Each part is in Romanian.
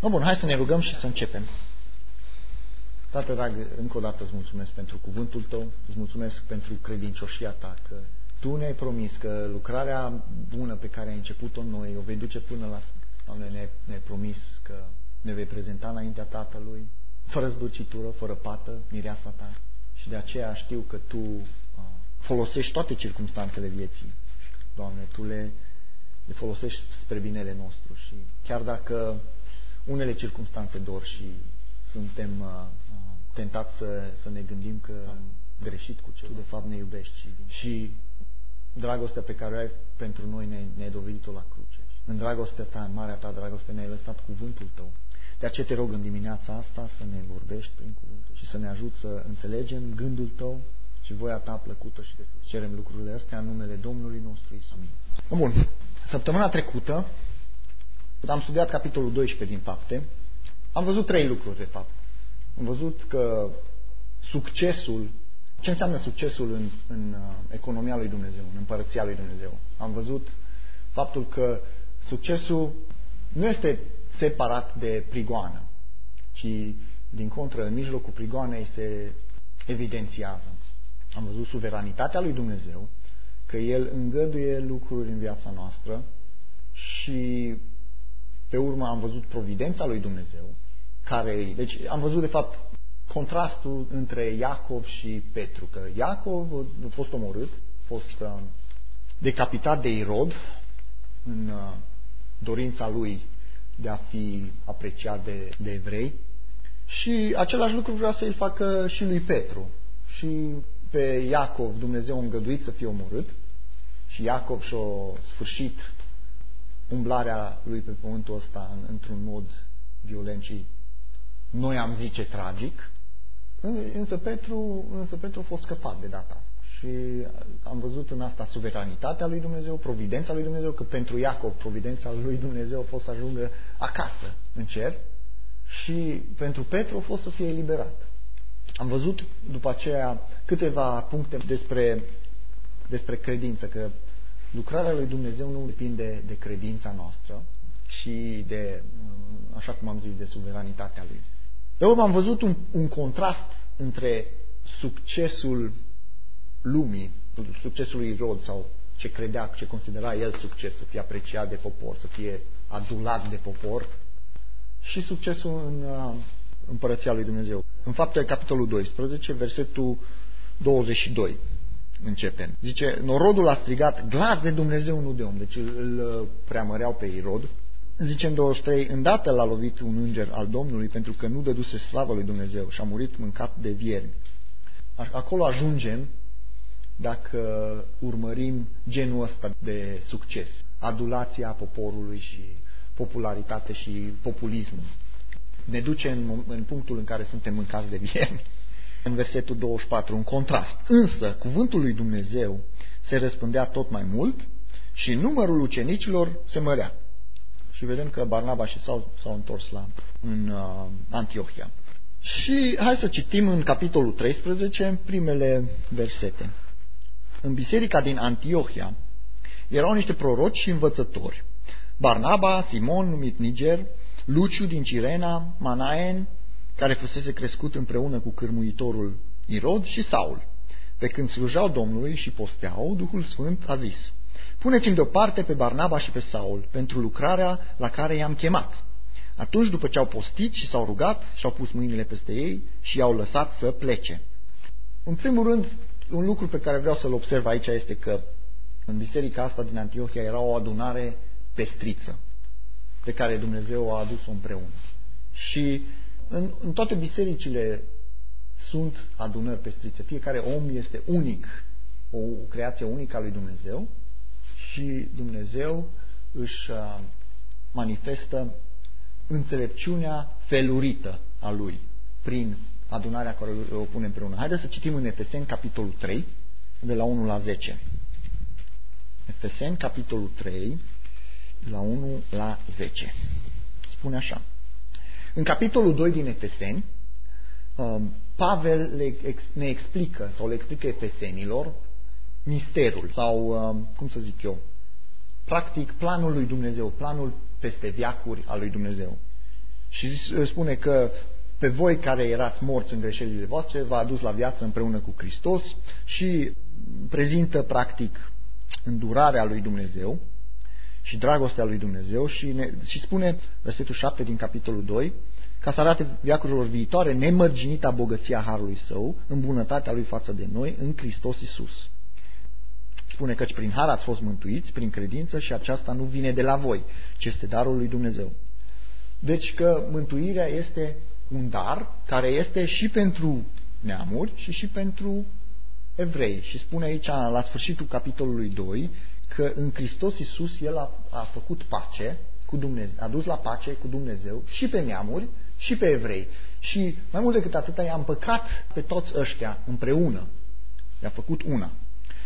No, bun, hai să ne rugăm și să începem. Tată drag, încă o dată îți mulțumesc pentru cuvântul tău, îți mulțumesc pentru credincioșia ta, că tu ne-ai promis că lucrarea bună pe care ai început-o noi o vei duce până la... Doamne, ne-ai, ne promis că ne vei prezenta înaintea Tatălui, fără zdurcitură, fără pată, mireasa ta. Și de aceea știu că Tu uh, folosești toate circunstanțele vieții. Doamne, Tu le, le folosești spre binele nostru și chiar dacă unele circunstanțe dor și suntem uh, uh, tentați să, să ne gândim că am greșit cu ce Tu de fapt ne iubești și, și dragostea pe care o ai pentru noi ne-ai, ne dovedit-o la cruce. În dragostea ta, în marea ta dragoste, ne-ai lăsat cuvântul tău. De aceea te rog în dimineața asta să ne vorbești prin cuvântul și să ne ajut să înțelegem gândul tău și voia ta plăcută și de sus. Cerem lucrurile astea în numele Domnului nostru Isus. Amin. Bun. Săptămâna trecută am studiat capitolul 12 din fapte. Am văzut trei lucruri, de fapt. Am văzut că succesul, ce înseamnă succesul în, în uh, economia lui Dumnezeu, în împărăția lui Dumnezeu. Am văzut faptul că succesul nu este separat de prigoană, ci din contră, în mijlocul prigoanei se evidențiază. Am văzut suveranitatea lui Dumnezeu, că El îngăduie lucruri în viața noastră și pe urmă am văzut providența lui Dumnezeu, care, deci am văzut de fapt contrastul între Iacov și Petru, că Iacov a fost omorât, a fost uh, decapitat de Irod în uh, dorința lui de a fi apreciat de, de evrei și același lucru vrea să-i facă și lui Petru. Și pe Iacov Dumnezeu a îngăduit să fie omorât și Iacov și-a sfârșit umblarea lui pe pământul ăsta într-un mod violent și noi am zice tragic, însă Petru, însă Petru a fost scăpat de data asta. Și am văzut în asta suveranitatea lui Dumnezeu, providența lui Dumnezeu, că pentru Iacov providența lui Dumnezeu a fost să ajungă acasă, în cer, și pentru Petru a fost să fie eliberat. Am văzut după aceea câteva puncte despre, despre credință, că lucrarea lui Dumnezeu nu depinde de credința noastră și de, așa cum am zis, de suveranitatea lui. De urmă am văzut un, un contrast între succesul lumii, succesul lui Rod sau ce credea, ce considera el succes, să fie apreciat de popor, să fie adulat de popor și succesul în uh, împărăția lui Dumnezeu. În fapte, capitolul 12, versetul 22 începem. Zice, norodul a strigat glas de Dumnezeu, nu de om. Deci îl, îl preamăreau pe Irod. Zice în 23, îndată l-a lovit un înger al Domnului pentru că nu dăduse slavă lui Dumnezeu și a murit mâncat de viermi. Acolo ajungem dacă urmărim genul ăsta de succes. Adulația poporului și popularitate și populismul. Ne duce în, în punctul în care suntem mâncați de viermi în versetul 24, un contrast. Însă, cuvântul lui Dumnezeu se răspândea tot mai mult și numărul ucenicilor se mărea. Și vedem că Barnaba și s-au, s-au întors la, în uh, Antiohia. Și hai să citim în capitolul 13 primele versete. În biserica din Antiohia erau niște proroci și învățători. Barnaba, Simon, numit Niger, Luciu din Cirena, Manaen, care fusese crescut împreună cu cârmuitorul Irod și Saul. Pe când slujau Domnului și posteau, Duhul Sfânt a zis, Puneți-mi deoparte pe Barnaba și pe Saul pentru lucrarea la care i-am chemat. Atunci, după ce au postit și s-au rugat, și-au pus mâinile peste ei și i-au lăsat să plece. În primul rând, un lucru pe care vreau să-l observ aici este că în biserica asta din Antiohia era o adunare pestriță pe care Dumnezeu a adus-o împreună. Și în, în toate bisericile sunt adunări pestrițe. Fiecare om este unic, o creație unică a lui Dumnezeu și Dumnezeu își uh, manifestă înțelepciunea felurită a lui prin adunarea care o pune împreună. Haideți să citim în Efeseni, capitolul 3, de la 1 la 10. Efeseni, capitolul 3, de la 1 la 10. Spune așa. În capitolul 2 din Efeseni, um, Pavel le, ne explică sau le explică efesenilor misterul sau, um, cum să zic eu, practic planul lui Dumnezeu, planul peste viacuri al lui Dumnezeu. Și spune că pe voi care erați morți în greșelile voastre, v-a adus la viață împreună cu Hristos și prezintă practic îndurarea lui Dumnezeu și dragostea lui Dumnezeu și, ne, și spune versetul 7 din capitolul 2 ca să arate viacurilor viitoare nemărginita bogăția Harului Său în bunătatea Lui față de noi în Hristos Isus. Spune căci prin har ați fost mântuiți, prin credință și aceasta nu vine de la voi, ci este darul lui Dumnezeu. Deci că mântuirea este un dar care este și pentru neamuri și și pentru evrei. Și spune aici, la sfârșitul capitolului 2, că în Hristos Iisus El a, a făcut pace cu Dumnezeu, a dus la pace cu Dumnezeu și pe neamuri și pe evrei. Și mai mult decât atât i-a împăcat pe toți ăștia împreună. I-a făcut una.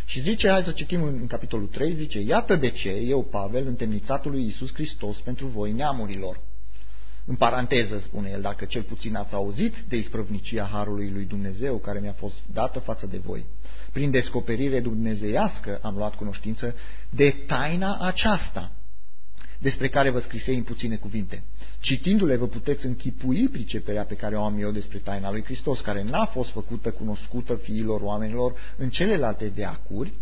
Și zice, hai să citim în, în capitolul 3, zice, iată de ce eu, Pavel, întemnițatul lui Iisus Hristos pentru voi neamurilor. În paranteză spune el, dacă cel puțin ați auzit de isprăvnicia Harului lui Dumnezeu care mi-a fost dată față de voi. Prin descoperire dumnezeiască am luat cunoștință de taina aceasta, despre care vă scrisei în puține cuvinte. Citindu-le vă puteți închipui priceperea pe care o am eu despre taina lui Hristos, care n-a fost făcută cunoscută fiilor oamenilor în celelalte deacuri,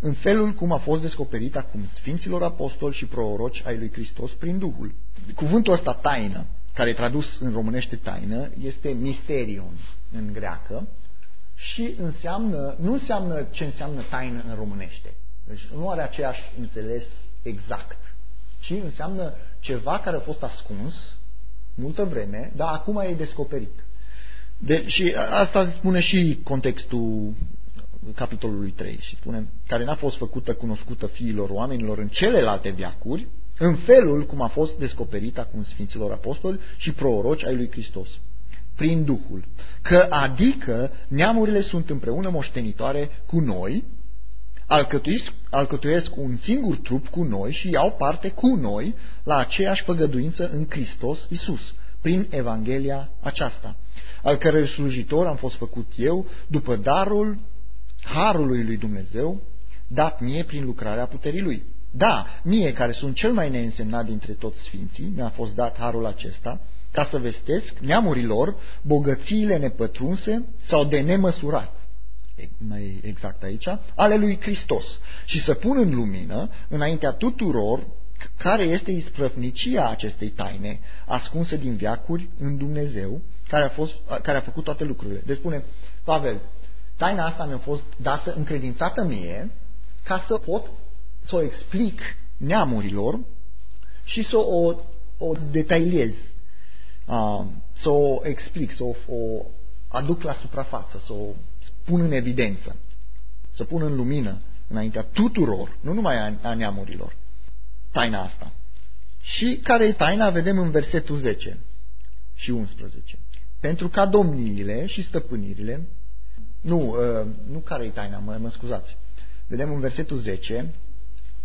în felul cum a fost descoperit acum Sfinților Apostoli și Proroci ai lui Hristos prin Duhul. Cuvântul ăsta taină, care e tradus în românește taină, este misterion în greacă și înseamnă, nu înseamnă ce înseamnă taină în românește. Deci nu are aceeași înțeles exact ci înseamnă ceva care a fost ascuns multă vreme, dar acum e descoperit. De, și asta spune și contextul capitolului 3 și spune care n-a fost făcută cunoscută fiilor oamenilor în celelalte viacuri, în felul cum a fost descoperit acum Sfinților Apostoli și proroci ai lui Hristos, prin Duhul. Că adică neamurile sunt împreună moștenitoare cu noi, alcătuiesc, alcătuiesc un singur trup cu noi și iau parte cu noi la aceeași păgăduință în Hristos Isus, prin Evanghelia aceasta, al cărui slujitor am fost făcut eu după darul harului lui Dumnezeu, dat mie prin lucrarea puterii lui. Da, mie care sunt cel mai neînsemnat dintre toți sfinții, mi-a fost dat harul acesta, ca să vestesc neamurilor bogățiile nepătrunse sau de nemăsurat mai exact aici, ale lui Hristos și să pun în lumină, înaintea tuturor, care este isprăvnicia acestei taine, ascunse din viacuri în Dumnezeu, care a, fost, care a făcut toate lucrurile. Deci spune, Pavel, taina asta mi-a fost dată, încredințată mie, ca să pot să o explic neamurilor și să o, o detailiez, să o explic, să o, o aduc la suprafață, să o pun în evidență, să pun în lumină înaintea tuturor, nu numai a, a neamurilor, taina asta. Și care e taina, vedem în versetul 10 și 11. Pentru ca domniile și stăpânirile, nu, uh, nu care e taina, mă, mă scuzați, vedem în versetul 10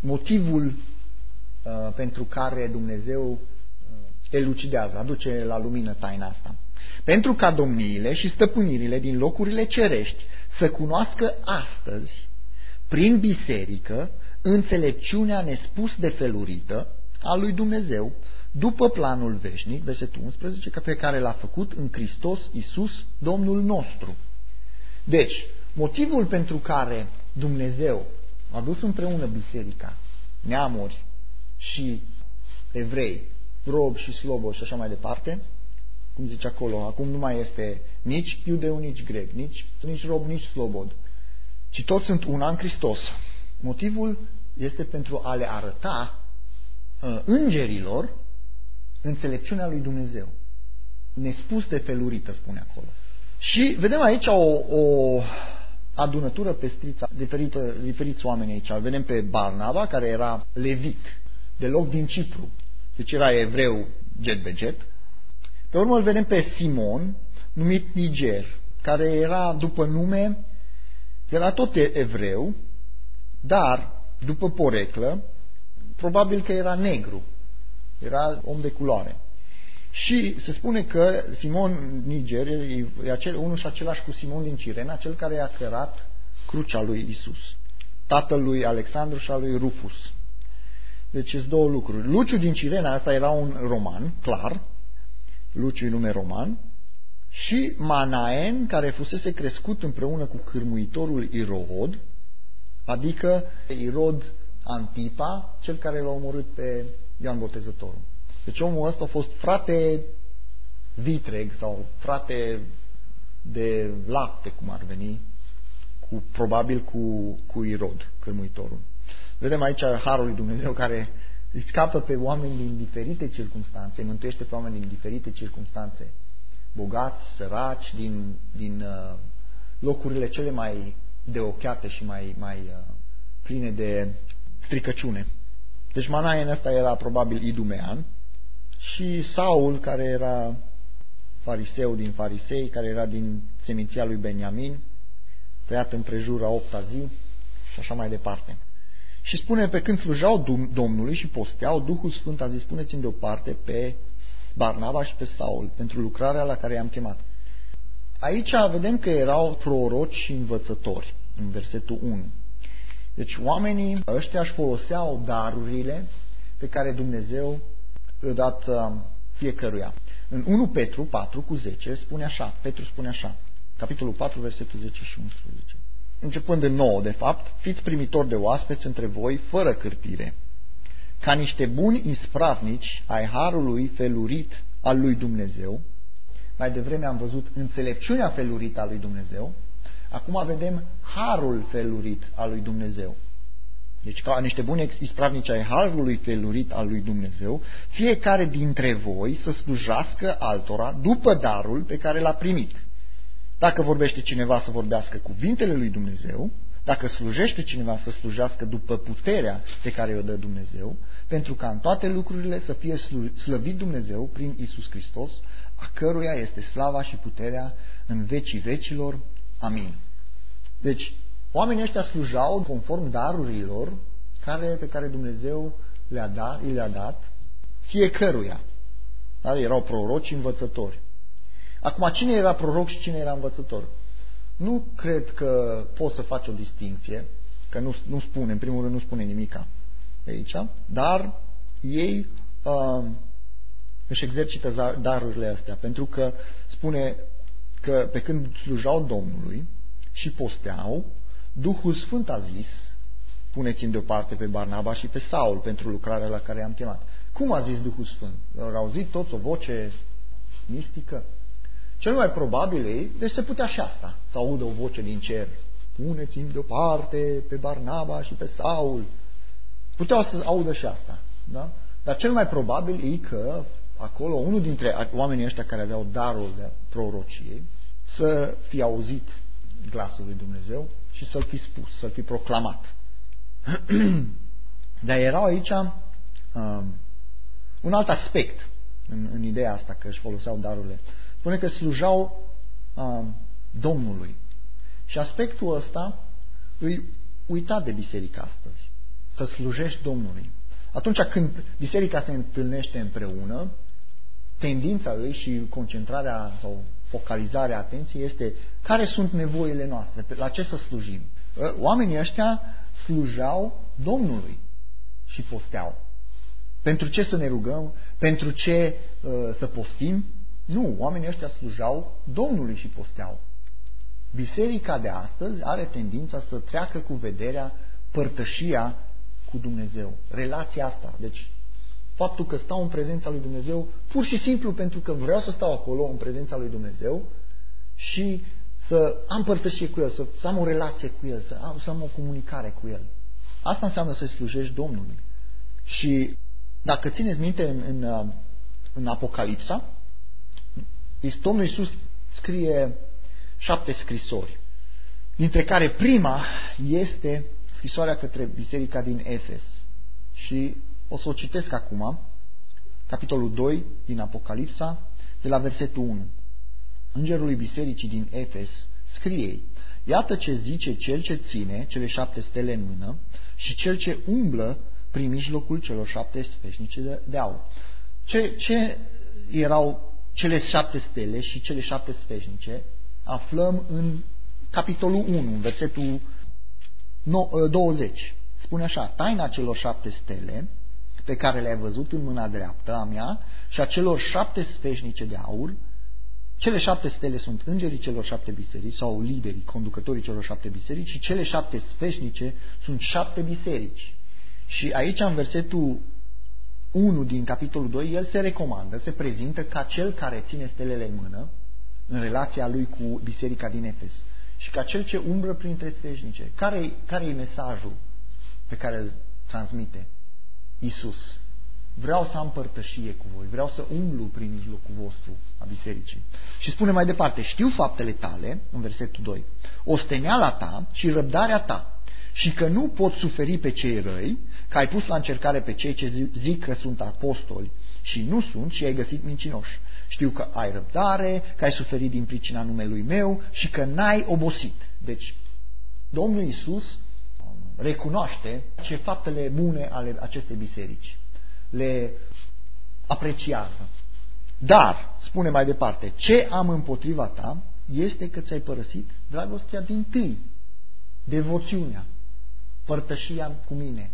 motivul uh, pentru care Dumnezeu uh, elucidează, aduce la lumină taina asta. Pentru ca domniile și stăpânirile din locurile cerești să cunoască astăzi, prin biserică, înțelepciunea nespus de felurită a lui Dumnezeu, după planul veșnic, versetul 11, pe care l-a făcut în Hristos Isus, Domnul nostru. Deci, motivul pentru care Dumnezeu a dus împreună biserica, neamuri și evrei, rob și slobo și așa mai departe, cum zice acolo, acum nu mai este nici iudeu, nici grec, nici, nici rob, nici slobod, ci toți sunt una în Hristos. Motivul este pentru a le arăta uh, îngerilor înțelepciunea lui Dumnezeu. Nespus de felurită, spune acolo. Și vedem aici o, o adunătură pestriță, diferită, diferiți oameni aici. Vedem pe Barnaba, care era levit, de loc din Cipru. Deci era evreu jet be jet, pe urmă îl vedem pe Simon, numit Niger, care era după nume, era tot evreu, dar după poreclă, probabil că era negru, era om de culoare. Și se spune că Simon Niger e acel, unul și același cu Simon din Cirena, cel care a cărat crucea lui Isus, tatăl lui Alexandru și al lui Rufus. Deci sunt două lucruri. Luciu din Cirena, asta era un roman, clar, Luciu nume roman, și Manaen, care fusese crescut împreună cu cârmuitorul Irod, adică Irod Antipa, cel care l-a omorât pe Ioan Botezătorul. Deci omul ăsta a fost frate vitreg sau frate de lapte, cum ar veni, cu, probabil cu, cu Irod, cârmuitorul. Vedem aici Harul lui Dumnezeu care îi scapă pe oameni din diferite circunstanțe, îi mântuiește pe oameni din diferite circunstanțe, bogați, săraci, din, din uh, locurile cele mai deocheate și mai, mai uh, pline de stricăciune. Deci Manaen ăsta era probabil idumean și Saul, care era fariseu din farisei, care era din seminția lui Beniamin, tăiat împrejur a opta zi și așa mai departe. Și spune, pe când slujau Domnului și posteau, Duhul Sfânt a zis, spuneți-mi deoparte pe Barnaba și pe Saul pentru lucrarea la care i-am chemat. Aici vedem că erau proroci și învățători, în versetul 1. Deci oamenii ăștia își foloseau darurile pe care Dumnezeu le-a dat uh, fiecăruia. În 1 Petru 4 cu 10 spune așa, Petru spune așa, capitolul 4, versetul 10 și 11. Începând în 9, de fapt, fiți primitori de oaspeți între voi, fără cârtire, ca niște buni ispravnici ai harului felurit al lui Dumnezeu. Mai devreme am văzut înțelepciunea felurită a lui Dumnezeu, acum vedem harul felurit al lui Dumnezeu. Deci ca niște buni ispravnici ai harului felurit al lui Dumnezeu, fiecare dintre voi să slujească altora după darul pe care l-a primit. Dacă vorbește cineva să vorbească cuvintele lui Dumnezeu, dacă slujește cineva să slujească după puterea pe care o dă Dumnezeu, pentru ca în toate lucrurile să fie slăvit Dumnezeu prin Isus Hristos, a căruia este slava și puterea în vecii vecilor. Amin. Deci, Oamenii ăștia slujau conform darurilor care, pe care Dumnezeu le-a dat, le-a dat fiecăruia. Da? Erau proroci și învățători. Acum, cine era proroc și cine era învățător? Nu cred că poți să faci o distinție, că nu, nu spune, în primul rând nu spune nimica aici, dar ei uh, își exercită darurile astea, pentru că spune că pe când slujau Domnului și posteau, Duhul Sfânt a zis, puneți-mi deoparte pe Barnaba și pe Saul pentru lucrarea la care am chemat. Cum a zis Duhul Sfânt? Au auzit toți o voce mistică? Cel mai probabil e, deci se putea și asta, să audă o voce din cer. Puneți-mi deoparte pe Barnaba și pe Saul. Puteau să audă și asta. Da? Dar cel mai probabil e că acolo unul dintre oamenii ăștia care aveau darul de prorocie să fi auzit glasul lui Dumnezeu și să-l fi spus, să-l fi proclamat. Dar erau aici um, un alt aspect în, în ideea asta că își foloseau darurile. Spune că slujau um, Domnului. Și aspectul ăsta îi uita de biserică astăzi. Să slujești Domnului. Atunci când biserica se întâlnește împreună, tendința ei și concentrarea sau focalizarea atenției este care sunt nevoile noastre, la ce să slujim. Ă, oamenii ăștia slujau Domnului și posteau. Pentru ce să ne rugăm? Pentru ce uh, să postim? Nu, oamenii ăștia slujau Domnului și posteau. Biserica de astăzi are tendința să treacă cu vederea părtășia cu Dumnezeu. Relația asta. Deci faptul că stau în prezența lui Dumnezeu pur și simplu pentru că vreau să stau acolo în prezența lui Dumnezeu și să am părtășie cu El, să, să am o relație cu El, să am, să am o comunicare cu El. Asta înseamnă să slujești Domnului. Și dacă țineți minte în, în, în Apocalipsa, Domnul Iisus scrie șapte scrisori, dintre care prima este scrisoarea către biserica din Efes. Și o să o citesc acum, capitolul 2 din Apocalipsa, de la versetul 1. Îngerului bisericii din Efes scrie ei, Iată ce zice cel ce ține cele șapte stele în mână și cel ce umblă prin mijlocul celor șapte sfeșnice de, de aur. Ce, ce erau cele șapte stele și cele șapte sfeșnice? Aflăm în capitolul 1, versetul 20. Spune așa, taina celor șapte stele pe care le-ai văzut în mâna dreaptă a mea și a celor șapte sfeșnice de aur. Cele șapte stele sunt îngerii celor șapte biserici sau liderii, conducătorii celor șapte biserici și cele șapte sfeșnice sunt șapte biserici. Și aici în versetul 1 din capitolul 2, el se recomandă, se prezintă ca cel care ține stelele în mână în relația lui cu biserica din Efes și ca cel ce umbră printre sfeșnice. Care, care e mesajul pe care îl transmite Isus? Vreau să am părtășie cu voi, vreau să umblu prin mijlocul vostru a bisericii. Și spune mai departe, știu faptele tale, în versetul 2, osteneala ta și răbdarea ta și că nu poți suferi pe cei răi, că ai pus la încercare pe cei ce zic că sunt apostoli și nu sunt și ai găsit mincinoși. Știu că ai răbdare, că ai suferit din pricina numelui meu și că n-ai obosit. Deci, Domnul Isus recunoaște ce faptele bune ale acestei biserici. Le apreciază. Dar, spune mai departe, ce am împotriva ta este că ți-ai părăsit dragostea din tâi, devoțiunea, părtășia cu mine.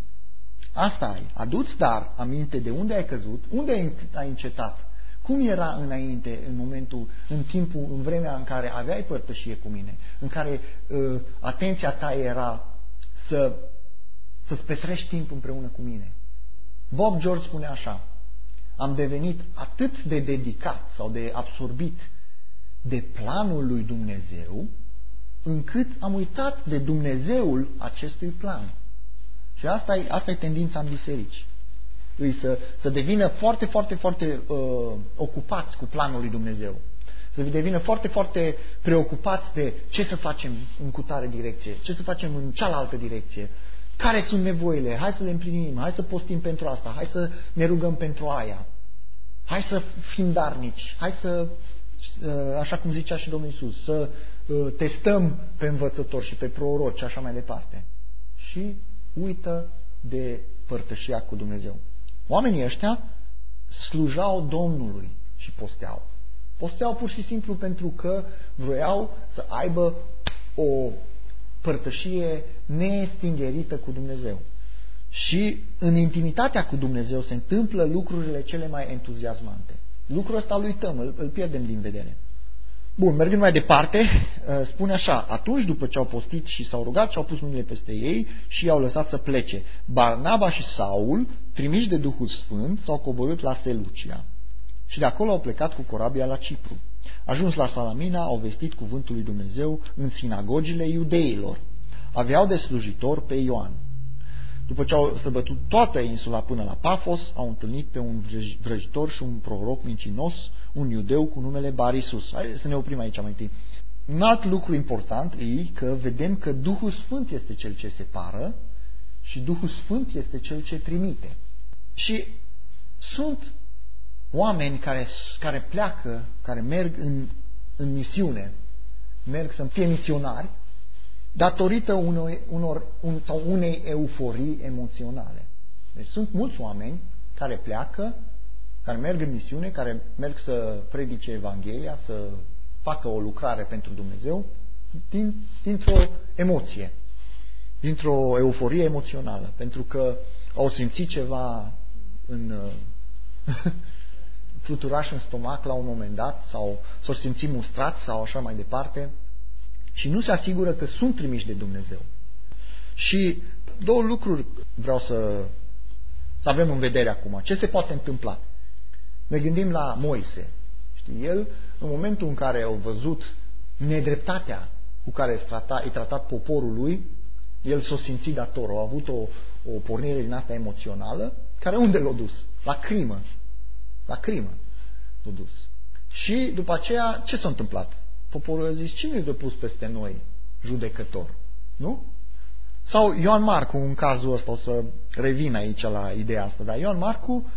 Asta ai. Aduți dar aminte de unde ai căzut, unde ai încetat cum era înainte, în momentul, în timpul, în vremea în care aveai părtășie cu mine, în care uh, atenția ta era să, să-ți petrești timp împreună cu mine? Bob George spune așa, am devenit atât de dedicat sau de absorbit de planul lui Dumnezeu, încât am uitat de Dumnezeul acestui plan. Și asta e, asta e tendința în biserici îi să, să devină foarte, foarte, foarte uh, ocupați cu planul lui Dumnezeu. Să devină foarte, foarte preocupați de ce să facem în cutare direcție, ce să facem în cealaltă direcție, care sunt nevoile, hai să le împlinim, hai să postim pentru asta, hai să ne rugăm pentru aia, hai să fim darnici, hai să, uh, așa cum zicea și Domnul Isus, să uh, testăm pe învățători și pe proroci și așa mai departe. Și uită de părtășia cu Dumnezeu. Oamenii ăștia slujau Domnului și posteau. Posteau pur și simplu pentru că vroiau să aibă o părtășie neestingerită cu Dumnezeu. Și în intimitatea cu Dumnezeu se întâmplă lucrurile cele mai entuziasmante. Lucrul ăsta îl uităm, îl, îl pierdem din vedere. Bun, mergând mai departe, uh, spune așa, atunci după ce au postit și s-au rugat și au pus mâinile peste ei și i-au lăsat să plece. Barnaba și Saul, trimiși de Duhul Sfânt, s-au coborât la Selucia și de acolo au plecat cu corabia la Cipru. Ajuns la Salamina, au vestit cuvântul lui Dumnezeu în sinagogile iudeilor. Aveau de slujitor pe Ioan. După ce au străbătut toată insula până la Pafos, au întâlnit pe un vrăjitor și un proroc mincinos, un iudeu cu numele Barisus. Hai să ne oprim aici mai întâi. Un alt lucru important e că vedem că Duhul Sfânt este cel ce separă și Duhul Sfânt este cel ce trimite. Și sunt oameni care, care pleacă, care merg în, în misiune, merg să fie misionari datorită unor, unor, un, sau unei euforii emoționale. Deci sunt mulți oameni care pleacă, care merg în misiune, care merg să predice Evanghelia, să facă o lucrare pentru Dumnezeu, din, dintr-o emoție, dintr-o euforie emoțională, pentru că au simțit ceva în fluturaș în stomac la un moment dat sau s-au simțit mustrat sau așa mai departe și nu se asigură că sunt trimiși de Dumnezeu. Și două lucruri vreau să, să avem în vedere acum. Ce se poate întâmpla? Ne gândim la Moise. Știi, el, în momentul în care au văzut nedreptatea cu care îți trata, îi tratat poporul lui, el s-a simțit dator, a avut o, o pornire din asta emoțională, care unde l-a dus? La crimă. La crimă l-a dus. Și după aceea, ce s-a întâmplat? Poporul a zis, cine e pus peste noi judecător? Nu? Sau Ioan Marcu, în cazul ăsta, o să revin aici la ideea asta, dar Ioan Marcu,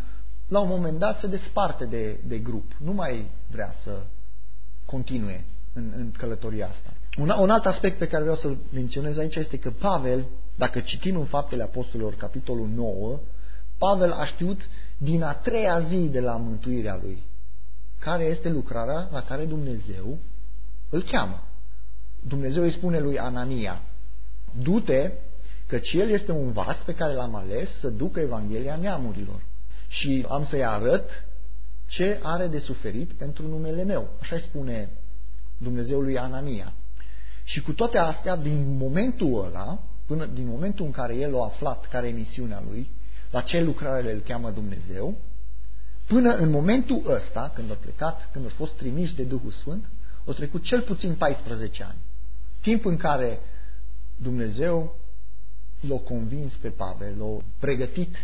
la un moment dat, se desparte de, de grup. Nu mai vrea să continue în, în călătoria asta. Un, un alt aspect pe care vreau să-l menționez aici este că Pavel, dacă citim în Faptele Apostolilor, capitolul 9, Pavel a știut din a treia zi de la mântuirea lui care este lucrarea la care Dumnezeu îl cheamă. Dumnezeu îi spune lui Anania, du-te căci el este un vas pe care l-am ales să ducă Evanghelia neamurilor. Și am să-i arăt ce are de suferit pentru numele meu. Așa spune Dumnezeul lui Anania. Și cu toate astea, din momentul ăla, până din momentul în care el a aflat care e misiunea lui, la ce lucrare îl cheamă Dumnezeu, până în momentul ăsta, când a plecat, când a fost trimis de Duhul Sfânt, au trecut cel puțin 14 ani. Timp în care Dumnezeu l-a convins pe Pavel, l-a pregătit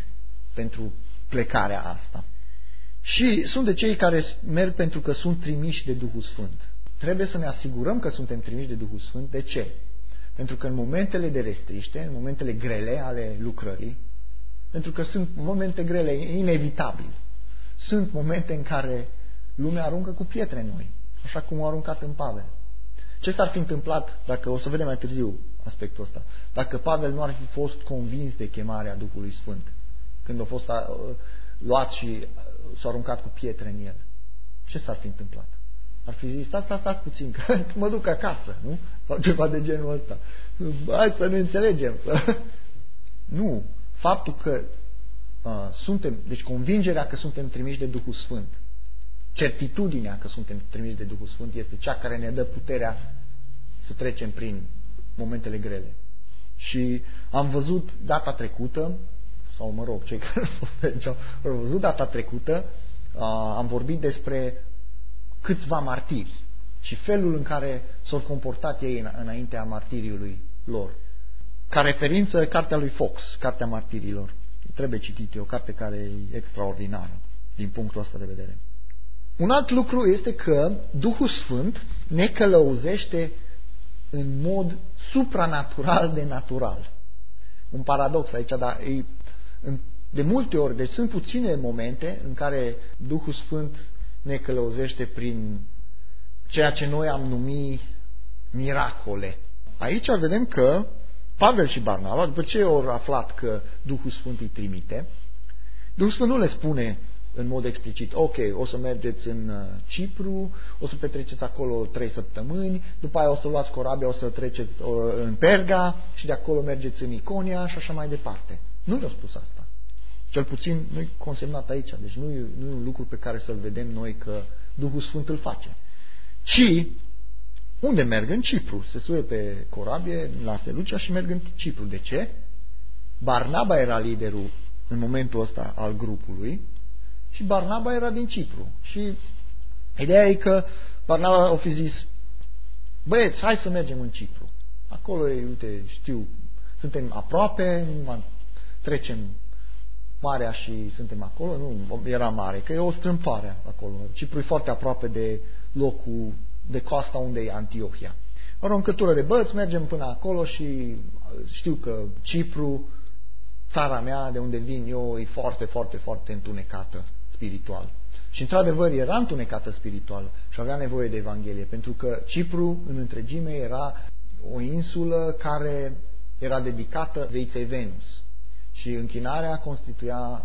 pentru plecarea asta. Și sunt de cei care merg pentru că sunt trimiși de Duhul Sfânt. Trebuie să ne asigurăm că suntem trimiși de Duhul Sfânt. De ce? Pentru că în momentele de restriște, în momentele grele ale lucrării, pentru că sunt momente grele, inevitabil, sunt momente în care lumea aruncă cu pietre în noi, așa cum au aruncat în Pavel. Ce s-ar fi întâmplat, dacă o să vedem mai târziu aspectul ăsta, dacă Pavel nu ar fi fost convins de chemarea Duhului Sfânt, când a fost luat și s-a aruncat cu pietre în el? Ce s-ar fi întâmplat? Ar fi zis, stați, stați, stați puțin, că mă duc acasă, nu? Sau ceva de genul ăsta. Hai să ne înțelegem. nu. Faptul că uh, suntem, deci convingerea că suntem trimiși de Duhul Sfânt, certitudinea că suntem trimiși de Duhul Sfânt este cea care ne dă puterea să trecem prin momentele grele. Și am văzut data trecută, sau mă rog, cei care au fost aici au văzut data trecută, uh, am vorbit despre câțiva martiri și felul în care s-au comportat ei înaintea martiriului lor. Ca referință, cartea lui Fox, Cartea Martirilor. Trebuie citit, e o carte care e extraordinară din punctul ăsta de vedere. Un alt lucru este că Duhul Sfânt ne călăuzește în mod supranatural de natural. Un paradox aici, dar e, de multe ori, deci sunt puține momente în care Duhul Sfânt ne călăuzește prin ceea ce noi am numit miracole. Aici vedem că Pavel și Barnaba, după ce au aflat că Duhul Sfânt îi trimite, Duhul Sfânt nu le spune în mod explicit, ok, o să mergeți în uh, Cipru, o să petreceți acolo trei săptămâni, după aia o să luați corabia, o să treceți uh, în Perga și de acolo mergeți în Iconia și așa mai departe. Nu le-a spus asta. Cel puțin nu e consemnat aici, deci nu e, nu e un lucru pe care să-l vedem noi că Duhul Sfânt îl face. Ci, unde merg? În Cipru. Se suie pe corabie la Selucia și merg în Cipru. De ce? Barnaba era liderul în momentul ăsta al grupului și Barnaba era din Cipru. Și ideea e că Barnaba a fi zis, băieți, hai să mergem în Cipru. Acolo e, uite, știu, suntem aproape, trecem marea și suntem acolo, nu era mare, că e o strâmtoare acolo. Cipru e foarte aproape de locul, de coasta unde e Antiohia. O aruncătură de băți, mergem până acolo și știu că Cipru, țara mea, de unde vin eu, e foarte, foarte, foarte întunecată spiritual. Și într-adevăr era întunecată spiritual și avea nevoie de Evanghelie, pentru că Cipru în întregime era o insulă care era dedicată zeiței Venus și închinarea constituia,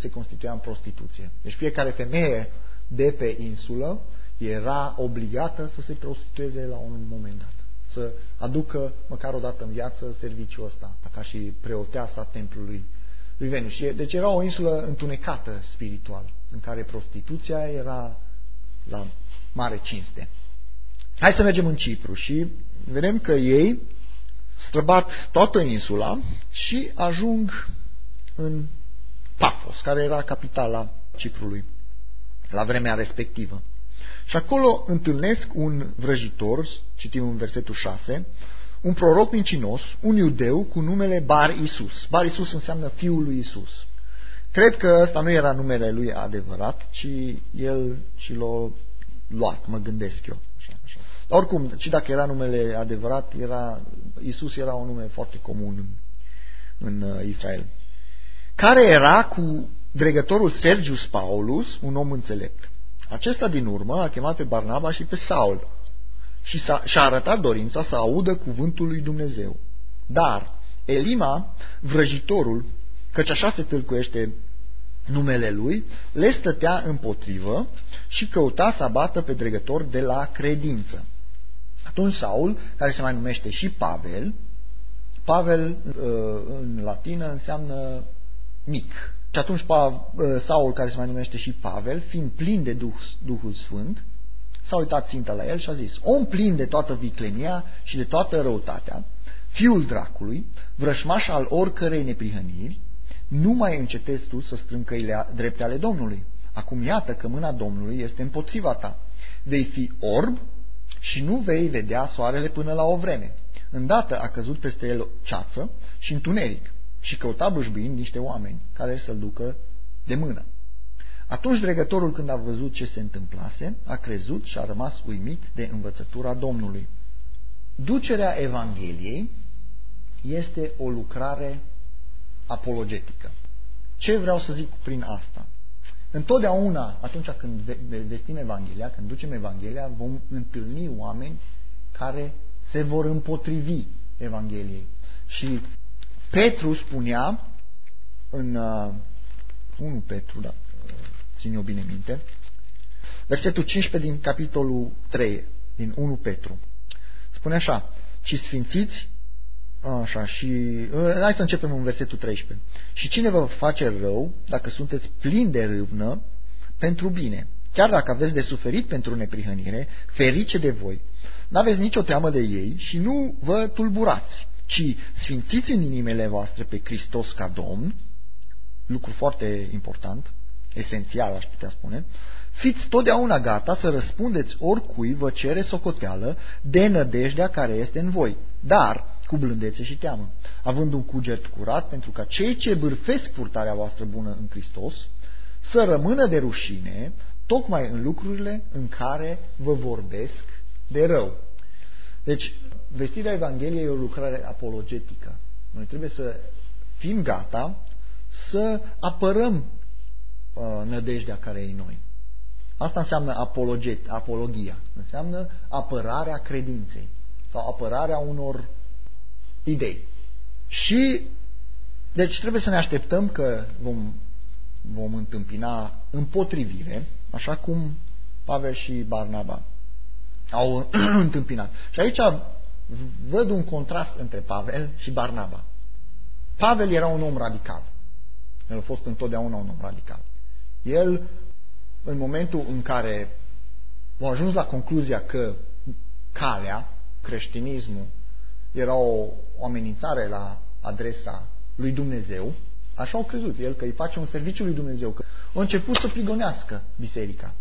se constituia în prostituție. Deci fiecare femeie de pe insulă era obligată să se prostitueze la un moment dat. Să aducă măcar o dată în viață serviciul ăsta, ca și preoteasa templului lui Venus. Deci era o insulă întunecată spiritual, în care prostituția era la mare cinste. Hai să mergem în Cipru și vedem că ei străbat toată insula și ajung în Pafos, care era capitala Ciprului la vremea respectivă. Și acolo întâlnesc un vrăjitor, citim în versetul 6, un proroc mincinos, un iudeu cu numele Bar Isus. Bar Isus înseamnă fiul lui Isus. Cred că ăsta nu era numele lui adevărat, ci el și l-a luat, mă gândesc eu. Așa, așa. Oricum, și dacă era numele adevărat, era, Isus era un nume foarte comun în, în uh, Israel. Care era cu dregătorul Sergius Paulus, un om înțelept. Acesta din urmă a chemat pe Barnaba și pe Saul și și-a arătat dorința să audă cuvântul lui Dumnezeu. Dar Elima, vrăjitorul, căci așa se tâlcuiește numele lui, le stătea împotrivă și căuta să abată pe dregător de la credință. Atunci Saul, care se mai numește și Pavel, Pavel în latină înseamnă mic. Și atunci Saul, care se mai numește și Pavel, fiind plin de Duh, Duhul Sfânt, s-a uitat ținta la el și a zis, om plin de toată viclenia și de toată răutatea, fiul dracului, vrășmaș al oricărei neprihăniri, nu mai încetezi tu să strâng căile drepte ale Domnului. Acum iată că mâna Domnului este împotriva ta. Vei fi orb și nu vei vedea soarele până la o vreme. Îndată a căzut peste el ceață și întuneric și căuta bâșbâind niște oameni care să-l ducă de mână. Atunci dregătorul, când a văzut ce se întâmplase, a crezut și a rămas uimit de învățătura Domnului. Ducerea Evangheliei este o lucrare apologetică. Ce vreau să zic prin asta? Întotdeauna, atunci când vestim Evanghelia, când ducem Evanghelia, vom întâlni oameni care se vor împotrivi Evangheliei. Și Petru spunea în uh, 1 Petru, da, țin eu bine minte, versetul 15 din capitolul 3, din 1 Petru. Spune așa, și sfințiți, așa, și uh, hai să începem în versetul 13. Și cine vă face rău, dacă sunteți plini de râvnă, pentru bine, chiar dacă aveți de suferit pentru neprihănire, ferice de voi. N-aveți nicio teamă de ei și nu vă tulburați, ci sfințiți în inimile voastre pe Hristos ca Domn, lucru foarte important, esențial aș putea spune, fiți totdeauna gata să răspundeți oricui vă cere socoteală de nădejdea care este în voi, dar cu blândețe și teamă, având un cuget curat pentru ca cei ce bârfesc purtarea voastră bună în Hristos să rămână de rușine tocmai în lucrurile în care vă vorbesc de rău. Deci, vestirea Evangheliei e o lucrare apologetică. Noi trebuie să fim gata să apărăm uh, nădejdea care e în noi. Asta înseamnă apologet, apologia. Înseamnă apărarea credinței sau apărarea unor idei. Și deci trebuie să ne așteptăm că vom, vom întâmpina împotrivire, așa cum Pavel și Barnaba au întâmpinat. Și aici văd un contrast între Pavel și Barnaba. Pavel era un om radical. El a fost întotdeauna un om radical. El, în momentul în care a ajuns la concluzia că calea, creștinismul, era o, o amenințare la adresa lui Dumnezeu, așa au crezut el că îi face un serviciu lui Dumnezeu, că a început să prigonească biserica.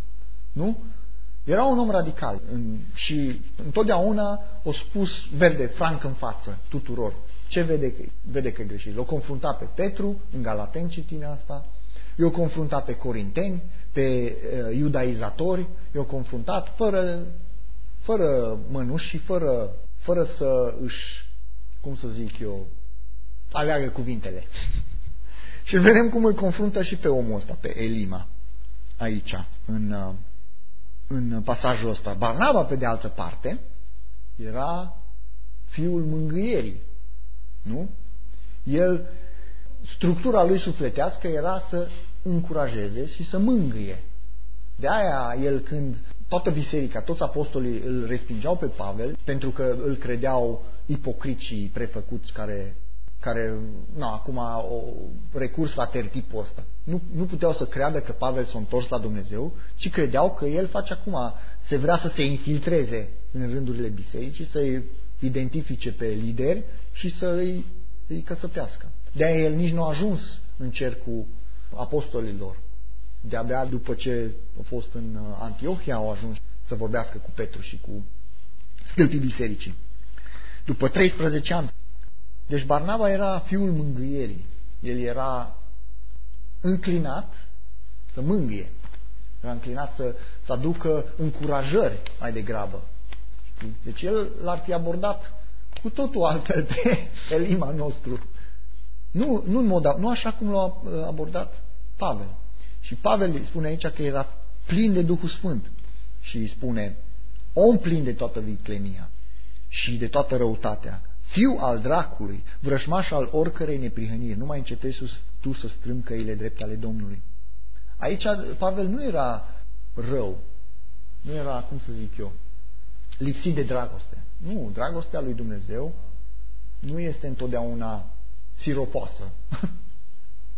Nu? Era un om radical și întotdeauna a spus verde, franc în față tuturor. Ce vede, vede că e greșit? L-a confruntat pe Petru, în Galaten citim asta, i-a confruntat pe corinteni, pe uh, iudaizatori, i-a confruntat fără, fără mănuși și fără, fără să își, cum să zic eu, aleagă cuvintele. și vedem cum îl confruntă și pe omul ăsta, pe Elima, aici, în, uh, în pasajul ăsta. Barnaba, pe de altă parte, era fiul mângâierii. Nu? El, structura lui sufletească era să încurajeze și să mângâie. De aia el când toată biserica, toți apostolii îl respingeau pe Pavel pentru că îl credeau ipocriți prefăcuți care care, na, acum o recurs la tertipul ăsta. Nu, nu puteau să creadă că Pavel s-a întors la Dumnezeu, ci credeau că el face acum, se vrea să se infiltreze în rândurile bisericii, să-i identifice pe lideri și să îi, îi căsăpească. De-aia el nici nu a ajuns în cercul apostolilor. De-abia după ce a fost în Antiohia au ajuns să vorbească cu Petru și cu stâlpii bisericii. După 13 ani deci Barnaba era fiul mângâierii. El era înclinat să mângâie. Era înclinat să, să aducă încurajări mai degrabă. Deci el l-ar fi abordat cu totul altfel pe Elima nostru. Nu, nu, în mod, nu așa cum l-a uh, abordat Pavel. Și Pavel spune aici că era plin de Duhul Sfânt. Și îi spune, om plin de toată viclenia și de toată răutatea, fiu al dracului, vrășmaș al oricărei neprihăniri, nu mai încetezi tu să strâng căile drepte ale Domnului. Aici Pavel nu era rău, nu era, cum să zic eu, lipsit de dragoste. Nu, dragostea lui Dumnezeu nu este întotdeauna siropoasă.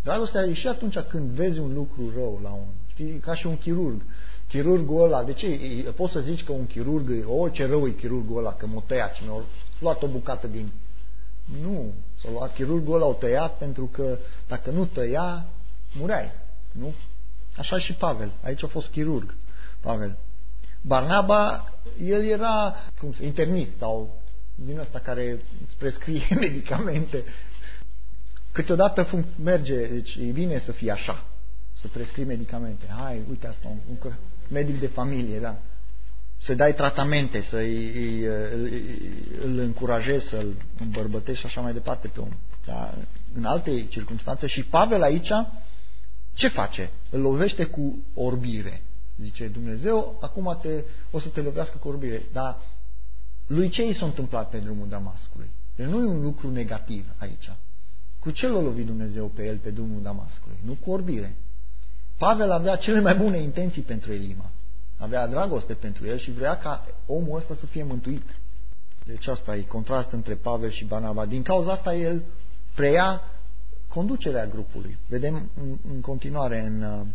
Dragostea e și atunci când vezi un lucru rău la un, știi, ca și un chirurg. Chirurgul ăla, de ce? Poți să zici că un chirurg, o, ce rău e chirurgul ăla, că m-a tăiat și mi-a luat o bucată din... Nu, s-a luat chirurgul ăla, o tăiat pentru că dacă nu tăia, mureai. Nu? Așa și Pavel. Aici a fost chirurg, Pavel. Barnaba, el era cum, internist sau din ăsta care îți prescrie medicamente. Câteodată merge, deci e bine să fie așa, să prescrii medicamente. Hai, uite asta, un, un medic de familie, da. Să dai tratamente, să îi, îl încurajezi, să-l îmbărbătești și așa mai departe pe om. Dar în alte circunstanțe și Pavel aici ce face? Îl lovește cu orbire. Zice Dumnezeu, acum te, o să te lovească cu orbire. Dar lui ce i s-a întâmplat pe drumul Damascului? Deci nu e un lucru negativ aici. Cu ce l-a lovit Dumnezeu pe el pe drumul Damascului? Nu cu orbire. Pavel avea cele mai bune intenții pentru Elima. Avea dragoste pentru el și vrea ca omul ăsta să fie mântuit. Deci asta e contrast între Pavel și Barnaba. Din cauza asta el preia conducerea grupului. Vedem în, în continuare în,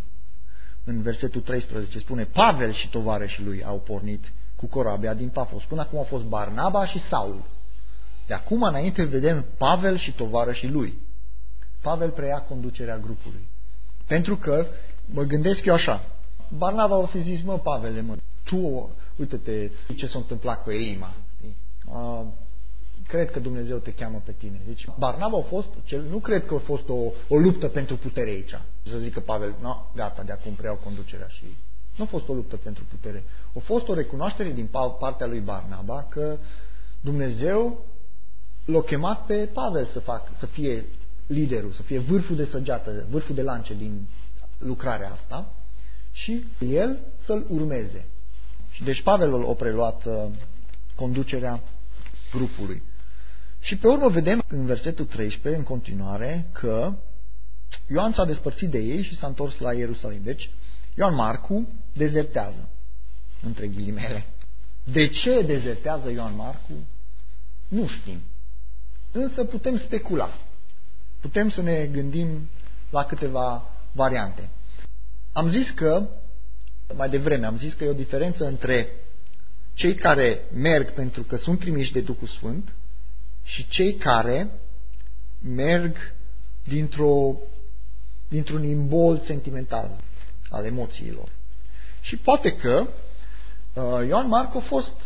în versetul 13, spune Pavel și tovarășii lui au pornit cu corabia din Pafos. Până acum au fost Barnaba și Saul. De acum înainte vedem Pavel și tovarășii lui. Pavel preia conducerea grupului. Pentru că, mă gândesc eu așa, Barnaba a fi zis, mă, Pavele, mă, tu, uite-te ce s-a întâmplat cu Elima. Uh, cred că Dumnezeu te cheamă pe tine. Deci Barnaba a fost, cel, nu cred că a fost o, o luptă pentru putere aici. Să zică Pavel, no, gata, de acum preiau conducerea și nu a fost o luptă pentru putere. A fost o recunoaștere din partea lui Barnaba că Dumnezeu l-a chemat pe Pavel să, fac, să fie liderul, să fie vârful de săgeată, vârful de lance din lucrarea asta și el să-l urmeze. Și deci Pavel a preluat uh, conducerea grupului. Și pe urmă vedem în versetul 13, în continuare, că Ioan s-a despărțit de ei și s-a întors la Ierusalim. Deci, Ioan Marcu dezertează, între ghilimele. De ce dezertează Ioan Marcu? Nu știm. Însă putem specula. Putem să ne gândim la câteva variante. Am zis că, mai devreme, am zis că e o diferență între cei care merg pentru că sunt trimiși de Duhul Sfânt și cei care merg dintr-o, dintr-un imbol sentimental al emoțiilor. Și poate că uh, Ioan Marco a fost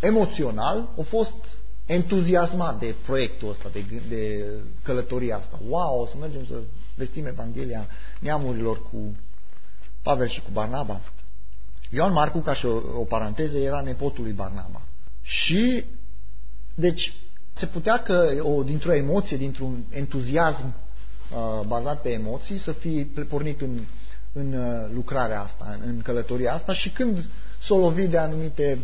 emoțional, a fost entuziasmat de proiectul ăsta, de, de călătoria asta. Wow, o să mergem să vestim Evanghelia neamurilor cu Pavel și cu Barnaba. Ioan Marcu, ca și o, o paranteză, era nepotul lui Barnaba. Și, deci, se putea că o, dintr-o emoție, dintr-un entuziasm uh, bazat pe emoții, să fie pornit în, în uh, lucrarea asta, în călătoria asta și când s-o lovit de anumite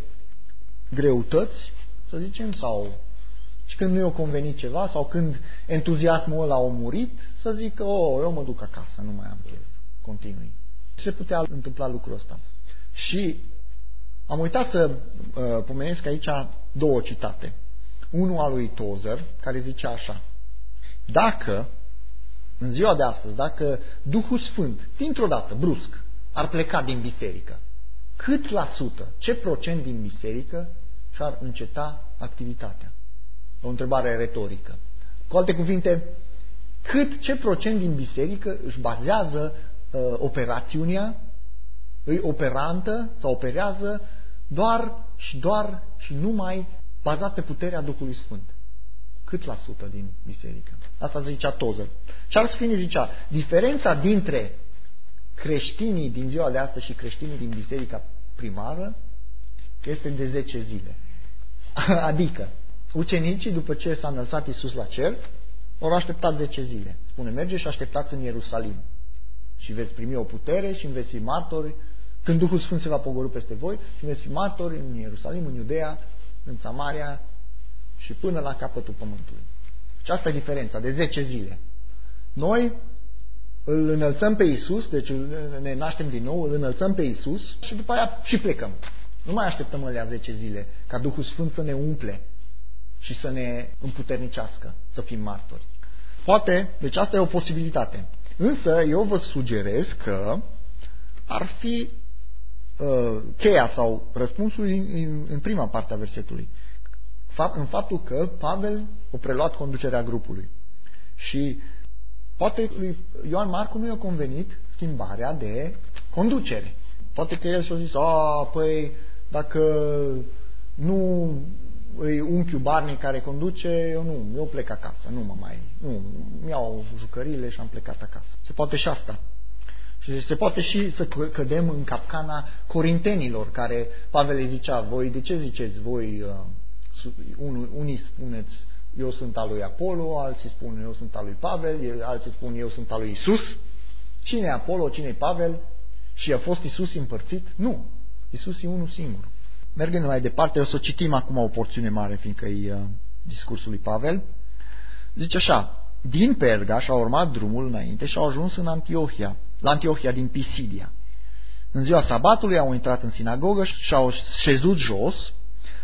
greutăți, să zicem, sau și când nu i-a convenit ceva, sau când entuziasmul ăla a murit, să zic că, oh, eu mă duc acasă, nu mai am chef, continui. Se putea întâmpla lucrul ăsta. Și am uitat să uh, pomenesc aici două citate. Unul al lui Tozer, care zice așa. Dacă, în ziua de astăzi, dacă Duhul Sfânt, dintr-o dată, brusc, ar pleca din biserică, cât la sută, ce procent din biserică și-ar înceta activitatea? O întrebare retorică. Cu alte cuvinte, cât, ce procent din biserică își bazează uh, operațiunea îi operantă sau operează doar și doar și numai bazat pe puterea Duhului Sfânt. Cât la sută din biserică? Asta zicea Tozer. Charles Finney zicea, diferența dintre creștinii din ziua de astăzi și creștinii din biserica primară este de 10 zile. Adică, ucenicii, după ce s-a înălțat Iisus la cer, au așteptat 10 zile. Spune, merge și așteptați în Ierusalim. Și veți primi o putere și veți fi martori când Duhul Sfânt se va pogorâ peste voi și veți fi martori în Ierusalim, în Iudea, în Samaria și până la capătul pământului. Și asta e diferența, de 10 zile. Noi îl înălțăm pe Isus, deci ne naștem din nou, îl înălțăm pe Isus și după aia și plecăm. Nu mai așteptăm alea 10 zile ca Duhul Sfânt să ne umple și să ne împuternicească să fim martori. Poate, deci asta e o posibilitate. Însă eu vă sugerez că ar fi uh, cheia sau răspunsul în, în prima parte a versetului. Fapt, în faptul că Pavel a preluat conducerea grupului. Și poate lui Ioan Marcu nu i-a convenit schimbarea de conducere. Poate că el și-a zis, a, păi, dacă nu e unchiul Barney care conduce, eu nu, eu plec acasă, nu mă mai, nu, mi-au jucările și am plecat acasă. Se poate și asta. Și se poate și să cădem în capcana corintenilor, care Pavel le zicea, voi de ce ziceți voi, uh, unii spuneți eu sunt al lui Apollo, alții spun eu sunt al lui Pavel, alții spun eu sunt al lui Isus. Cine e Apollo, cine e Pavel? Și a fost Isus împărțit? Nu. Isus e unul singur. Mergând mai departe, o să citim acum o porțiune mare, fiindcă e uh, discursul lui Pavel. Zice așa, din Perga și-au urmat drumul înainte și au ajuns în Antiohia, la Antiohia din Pisidia. În ziua sabatului au intrat în sinagogă și au șezut jos.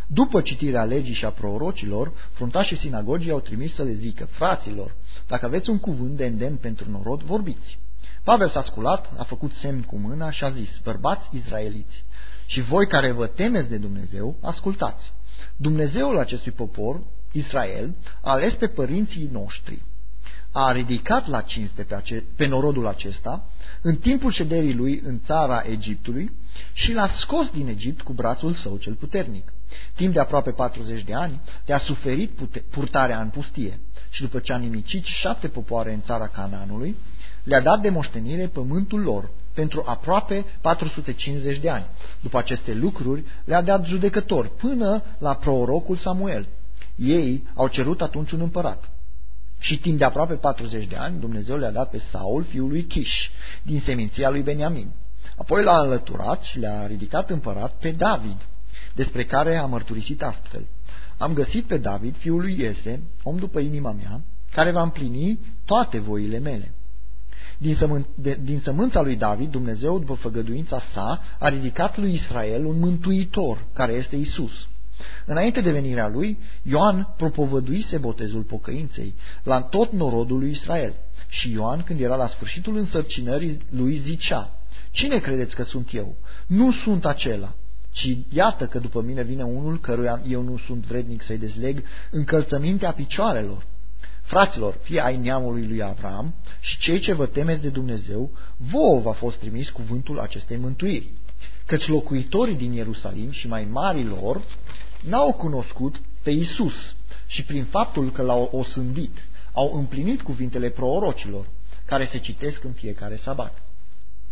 După citirea legii și a prorocilor, fruntașii sinagogii au trimis să le zică, fraților, dacă aveți un cuvânt de îndemn pentru norod, vorbiți. Pavel s-a sculat, a făcut semn cu mâna și a zis, bărbați izraeliți, și voi care vă temeți de Dumnezeu, ascultați. Dumnezeul acestui popor, Israel, a ales pe părinții noștri. A ridicat la cinste pe, ace- pe norodul acesta în timpul șederii lui în țara Egiptului și l-a scos din Egipt cu brațul său cel puternic. Timp de aproape 40 de ani te-a suferit purtarea în pustie și după ce a nimicit șapte popoare în țara Canaanului, le-a dat de moștenire pământul lor pentru aproape 450 de ani. După aceste lucruri le-a dat judecător până la prorocul Samuel. Ei au cerut atunci un împărat. Și timp de aproape 40 de ani Dumnezeu le-a dat pe Saul, fiul lui Kish, din seminția lui Beniamin. Apoi l-a alăturat și le-a ridicat împărat pe David, despre care a mărturisit astfel. Am găsit pe David, fiul lui Iese, om după inima mea, care va împlini toate voile mele. Din, sămân, de, din sămânța lui David, Dumnezeu, după făgăduința sa, a ridicat lui Israel un mântuitor, care este Isus. Înainte de venirea lui, Ioan propovăduise botezul pocăinței la tot norodul lui Israel. Și Ioan, când era la sfârșitul însărcinării lui, zicea, Cine credeți că sunt eu? Nu sunt acela, ci iată că după mine vine unul căruia eu nu sunt vrednic să-i dezleg încălțămintea picioarelor. Fraților, fie ai neamului lui Avram și cei ce vă temeți de Dumnezeu, vouă v-a fost trimis cuvântul acestei mântuiri. Căci locuitorii din Ierusalim și mai mari lor n-au cunoscut pe Isus și prin faptul că l-au osândit, au împlinit cuvintele prorocilor, care se citesc în fiecare sabat.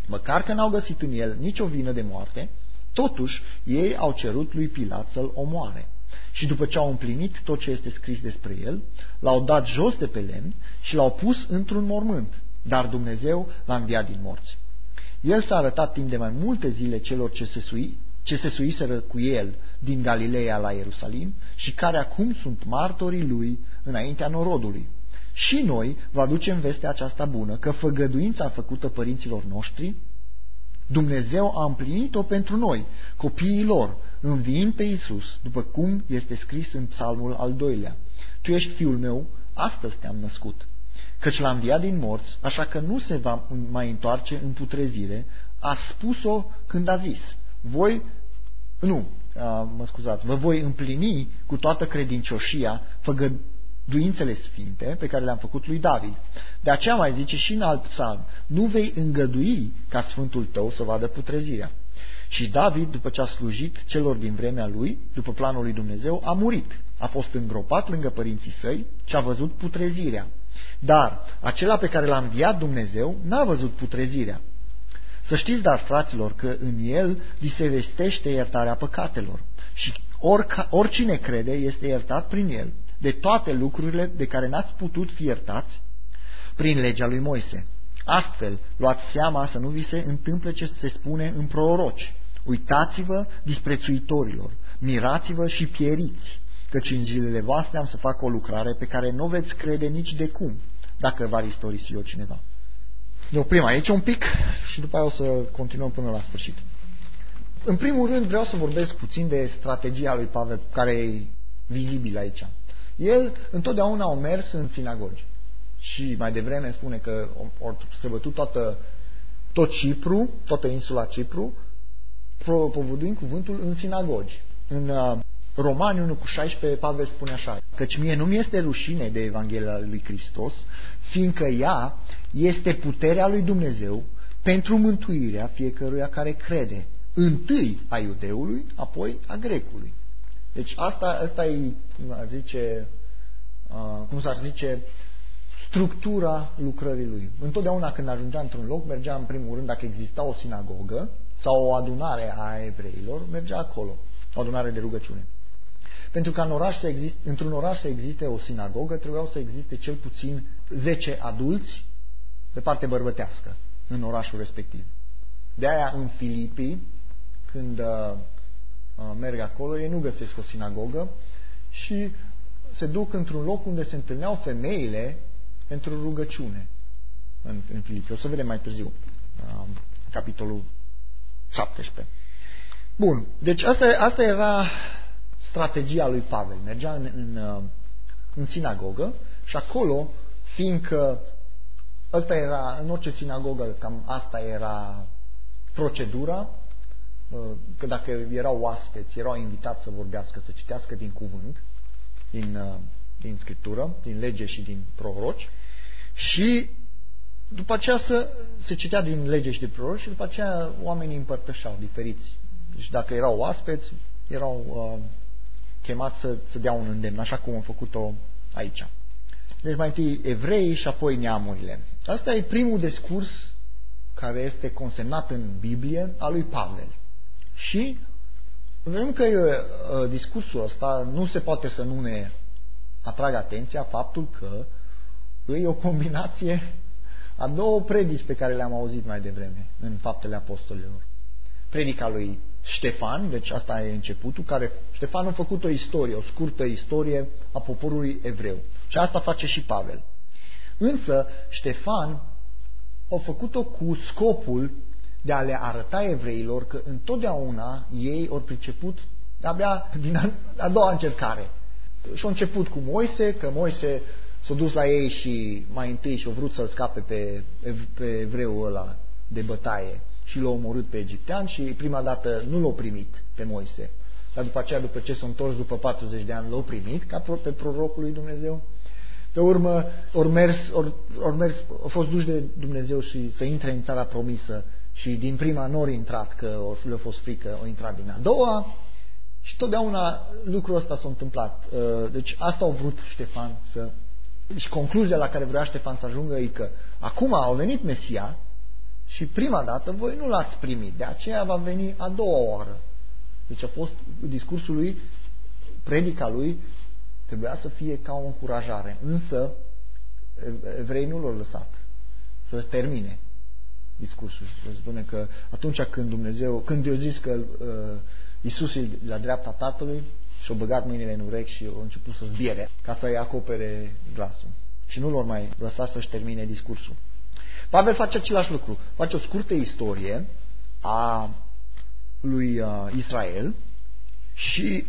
Măcar că n-au găsit în el nicio vină de moarte, totuși ei au cerut lui Pilat să-l omoare. Și după ce au împlinit tot ce este scris despre el, l-au dat jos de pe lemn și l-au pus într-un mormânt, dar Dumnezeu l-a înviat din morți. El s-a arătat timp de mai multe zile celor ce se, sui, ce se suiseră cu el din Galileea la Ierusalim și care acum sunt martorii lui înaintea norodului. Și noi vă aducem vestea aceasta bună, că făgăduința făcută părinților noștri, Dumnezeu a împlinit-o pentru noi, copiii lor, înviind pe Iisus, după cum este scris în psalmul al doilea. Tu ești fiul meu, astăzi te-am născut. Căci l-a înviat din morți, așa că nu se va mai întoarce în putrezire, a spus-o când a zis, voi, nu, mă scuzați, vă voi împlini cu toată credincioșia făgăduințele sfinte pe care le-am făcut lui David. De aceea mai zice și în alt psalm, nu vei îngădui ca Sfântul tău să vadă putrezirea. Și David, după ce a slujit celor din vremea lui, după planul lui Dumnezeu, a murit. A fost îngropat lângă părinții săi și a văzut putrezirea. Dar acela pe care l-a înviat Dumnezeu n-a văzut putrezirea. Să știți, dar, fraților, că în el li se vestește iertarea păcatelor și orca, oricine crede este iertat prin el de toate lucrurile de care n-ați putut fi iertați prin legea lui Moise. Astfel, luați seama să nu vi se întâmple ce se spune în proroci. Uitați-vă disprețuitorilor, mirați-vă și pieriți, căci în zilele voastre am să fac o lucrare pe care nu veți crede nici de cum, dacă va istorisi eu cineva. Ne oprim aici un pic și după aia o să continuăm până la sfârșit. În primul rând vreau să vorbesc puțin de strategia lui Pavel, care e vizibilă aici. El întotdeauna a mers în sinagogi. Și mai devreme spune că au străbătut toată, tot Cipru, toată insula Cipru, propovăduind cuvântul în sinagogi. În uh, Romani 1 cu 16, Pavel spune așa, căci mie nu mi este rușine de Evanghelia lui Hristos, fiindcă ea este puterea lui Dumnezeu pentru mântuirea fiecăruia care crede, întâi a iudeului, apoi a grecului. Deci asta, asta e, cum ar zice, uh, cum s-ar zice, structura lucrării lui. Întotdeauna când ajungea într-un loc, mergea în primul rând, dacă exista o sinagogă sau o adunare a evreilor, mergea acolo, o adunare de rugăciune. Pentru ca în oraș să existe, într-un oraș să existe o sinagogă, trebuiau să existe cel puțin 10 adulți de parte bărbătească în orașul respectiv. De aia în Filipii, când uh, uh, merg acolo, ei nu găsesc o sinagogă și se duc într-un loc unde se întâlneau femeile pentru rugăciune în, în Filipii. O să vedem mai târziu, uh, capitolul 17. Bun, deci asta, asta era strategia lui Pavel. Mergea în, în, uh, în sinagogă și acolo, fiindcă ăsta era, în orice sinagogă, cam asta era procedura, uh, că dacă erau oaspeți, erau invitați să vorbească, să citească din cuvânt, din, uh, din Scriptură, din lege și din proroci, și după aceea să, se citea din lege și din proroci și după aceea oamenii împărtășeau diferiți. Deci dacă erau oaspeți, erau uh, chemați să, să dea un îndemn, așa cum am făcut-o aici. Deci mai întâi evrei și apoi neamurile. Asta e primul discurs care este consemnat în Biblie al lui Pavel. Și vedem că uh, discursul ăsta nu se poate să nu ne atragă atenția faptul că e o combinație a două predici pe care le-am auzit mai devreme în faptele apostolilor. Predica lui Ștefan, deci asta e începutul, care Ștefan a făcut o istorie, o scurtă istorie a poporului evreu. Și asta face și Pavel. Însă Ștefan a făcut-o cu scopul de a le arăta evreilor că întotdeauna ei au priceput abia din a, a doua încercare. Și au început cu Moise, că Moise s-a dus la ei și mai întâi și-a vrut să-l scape pe, pe evreul ăla de bătaie și l-a omorât pe egiptean și prima dată nu l-a primit pe Moise. Dar după aceea, după ce s-a întors după 40 de ani, l-a primit ca pe prorocul lui Dumnezeu. Pe urmă, ori mers, ori, ori mers, au fost duși de Dumnezeu și să intre în țara promisă și din prima nu au intrat, că le-a fost frică, au intrat din a doua și totdeauna lucrul ăsta s-a întâmplat. Uh, deci asta au vrut Ștefan să... Și concluzia la care vrea Ștefan să ajungă e că acum a venit Mesia și prima dată voi nu l-ați primit, de aceea va veni a doua oară. Deci a fost discursul lui, predica lui, trebuia să fie ca o încurajare. Însă, evrei nu l-au lăsat să termine discursul. Se spune că atunci când Dumnezeu, când eu zis că uh, Isus e la dreapta Tatălui și-a băgat mâinile în urechi și a început să zbiere ca să-i acopere glasul. Și nu l-au mai lăsat să-și termine discursul. Pavel face același lucru. Face o scurtă istorie a lui uh, Israel și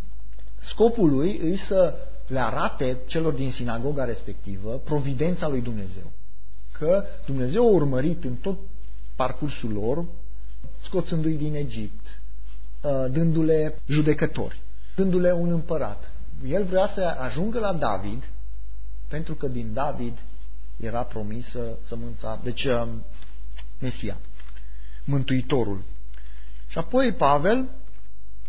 scopul lui îi să le arate celor din sinagoga respectivă providența lui Dumnezeu. Că Dumnezeu a urmărit în tot parcursul lor, scoțându-i din Egipt, uh, dându-le judecători, dându-le un împărat. El vrea să ajungă la David, pentru că din David era promisă sămânța, deci um, Mesia, Mântuitorul. Și apoi Pavel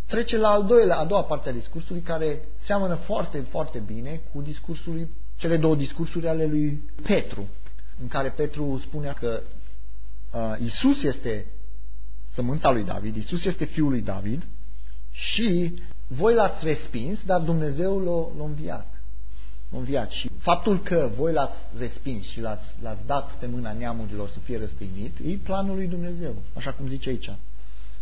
trece la al doilea, a doua parte a discursului care seamănă foarte, foarte bine cu discursul, cele două discursuri ale lui Petru, în care Petru spunea că uh, Isus este sămânța lui David, Isus este fiul lui David și voi l-ați respins, dar Dumnezeu l-a înviat înviat. Și faptul că voi l-ați respins și l-ați, l-ați dat pe mâna neamurilor să fie răstignit, e planul lui Dumnezeu, așa cum zice aici.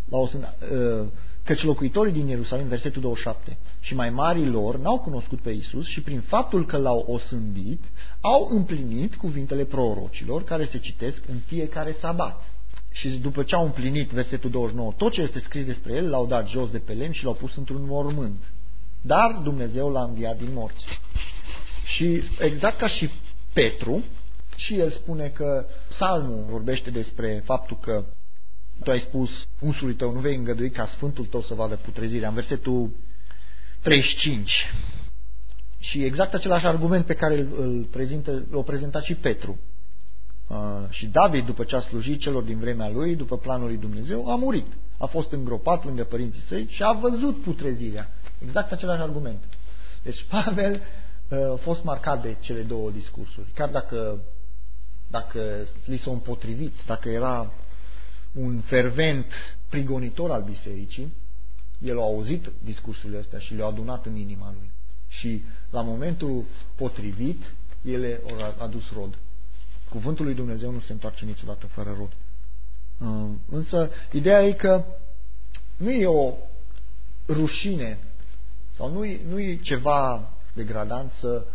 La o, uh, căci locuitorii din Ierusalim, versetul 27, și mai marii lor n-au cunoscut pe Isus și prin faptul că l-au osândit, au împlinit cuvintele prorocilor care se citesc în fiecare sabat. Și după ce au împlinit versetul 29, tot ce este scris despre el, l-au dat jos de pe lemn și l-au pus într-un mormânt. dar Dumnezeu l-a înviat din morți. Și exact ca și Petru, și el spune că psalmul vorbește despre faptul că tu ai spus unsului tău, nu vei îngădui ca sfântul tău să vadă putrezirea. În versetul 35. Și exact același argument pe care îl, îl prezintă, l-a prezentat și Petru. Uh, și David, după ce a slujit celor din vremea lui, după planul lui Dumnezeu, a murit. A fost îngropat lângă părinții săi și a văzut putrezirea. Exact același argument. Deci Pavel uh, a fost marcat de cele două discursuri. Chiar dacă, dacă li s-au împotrivit, dacă era un fervent prigonitor al bisericii, el a auzit discursurile astea și le-a adunat în inima lui. Și la momentul potrivit, ele au adus rod. Cuvântul lui Dumnezeu nu se întoarce niciodată fără rod. Uh, însă, ideea e că nu e o rușine sau nu e, nu e ceva degradant să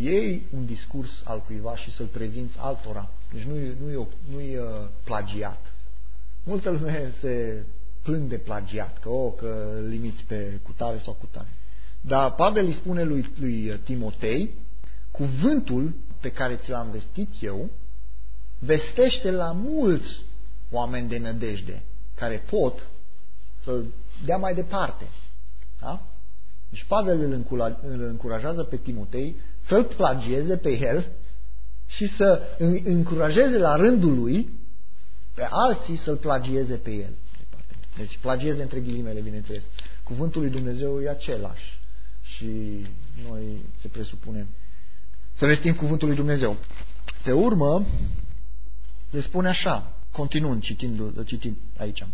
iei un discurs al cuiva și să-l prezinți altora. Deci nu e, nu e, nu e uh, plagiat. Multă lume se plâng de plagiat, că, oh, că limiți pe cutare sau cutare. Dar Pavel îi spune lui, lui Timotei, cuvântul pe care ți l-am vestit eu, vestește la mulți oameni de nădejde care pot să dea mai departe. Da? Deci Pavel îl încurajează pe Timotei să-l plagieze pe el și să încurajeze la rândul lui pe alții să-l plagieze pe el. Deci plagieze între ghilimele, bineînțeles. Cuvântul lui Dumnezeu e același și noi se presupune să vestim cuvântul lui Dumnezeu. Pe urmă, le spune așa, continuând citind, citind aici.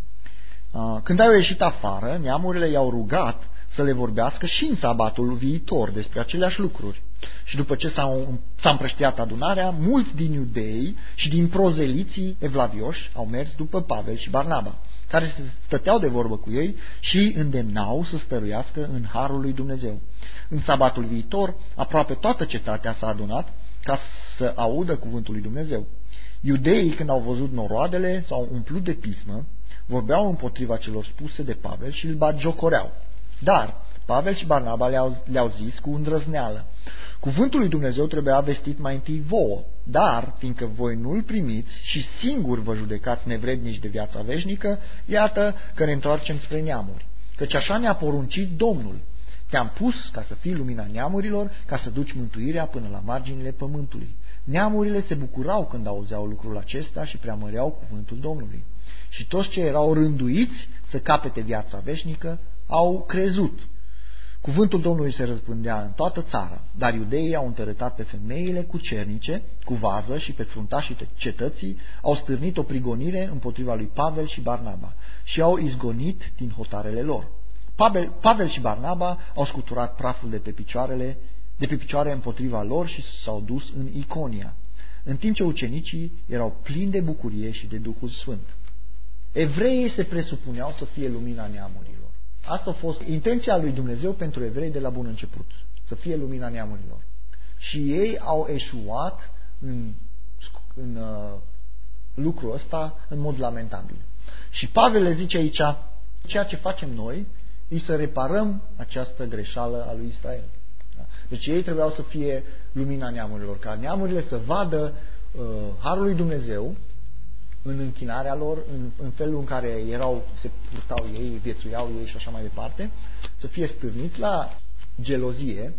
Când au ieșit afară, neamurile i-au rugat să le vorbească și în sabatul viitor despre aceleași lucruri. Și după ce s-a împrăștiat adunarea, mulți din iudei și din prozeliții evlavioși au mers după Pavel și Barnaba, care stăteau de vorbă cu ei și îndemnau să stăruiască în harul lui Dumnezeu. În sabatul viitor, aproape toată cetatea s-a adunat ca să audă cuvântul lui Dumnezeu. Iudeii, când au văzut noroadele, s-au umplut de pismă, vorbeau împotriva celor spuse de Pavel și îl batjocoreau. Dar Pavel și Barnaba le-au, le zis cu îndrăzneală. Cuvântul lui Dumnezeu trebuia vestit mai întâi vouă, dar, fiindcă voi nu-l primiți și singur vă judecați nevrednici de viața veșnică, iată că ne întoarcem spre neamuri. Căci așa ne-a poruncit Domnul. Te-am pus ca să fii lumina neamurilor, ca să duci mântuirea până la marginile pământului. Neamurile se bucurau când auzeau lucrul acesta și preamăreau cuvântul Domnului. Și toți ce erau rânduiți să capete viața veșnică au crezut. Cuvântul Domnului se răspândea în toată țara, dar iudeii au întărătat pe femeile cu cernice, cu vază și pe fruntașii cetății, au stârnit o prigonire împotriva lui Pavel și Barnaba și au izgonit din hotarele lor. Pavel, Pavel și Barnaba au scuturat praful de pe picioarele de pe picioare împotriva lor și s-au dus în Iconia, în timp ce ucenicii erau plini de bucurie și de Duhul Sfânt. Evreii se presupuneau să fie lumina neamurilor. Asta a fost intenția lui Dumnezeu pentru evrei de la bun început, să fie lumina neamurilor. Și ei au eșuat în, în uh, lucrul ăsta în mod lamentabil. Și Pavel le zice aici, ceea ce facem noi e să reparăm această greșeală a lui Israel. Deci ei trebuiau să fie lumina neamurilor, ca neamurile să vadă uh, Harul lui Dumnezeu în închinarea lor, în, în felul în care erau, se purtau ei, viețuiau ei și așa mai departe, să fie stârniți la gelozie